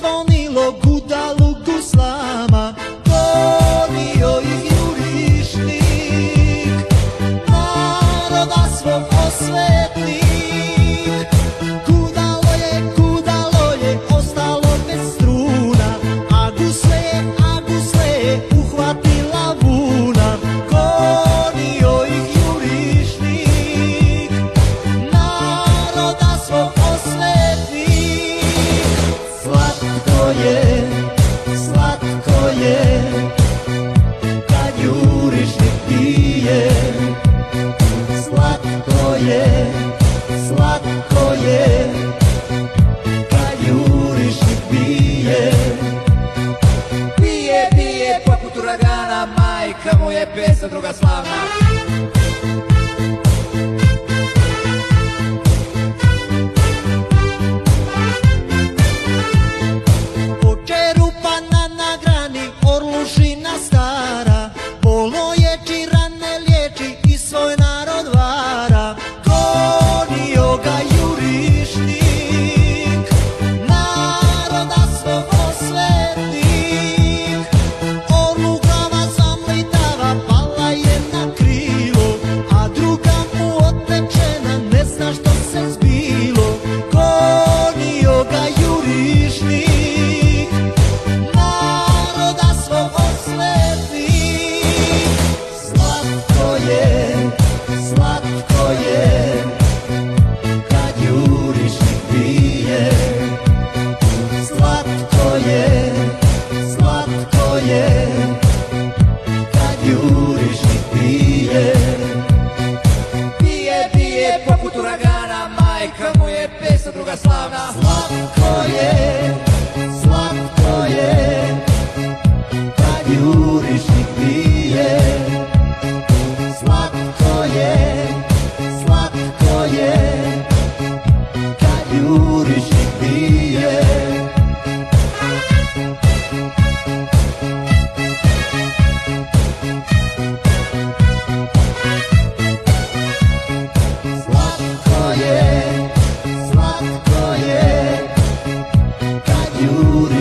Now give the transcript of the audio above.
到你孤 ne pesam druga slavna moje Kad juriš i pije. Pije, pije poput uragana Majka mu je pesa druga slavna. Slatko je. beauty.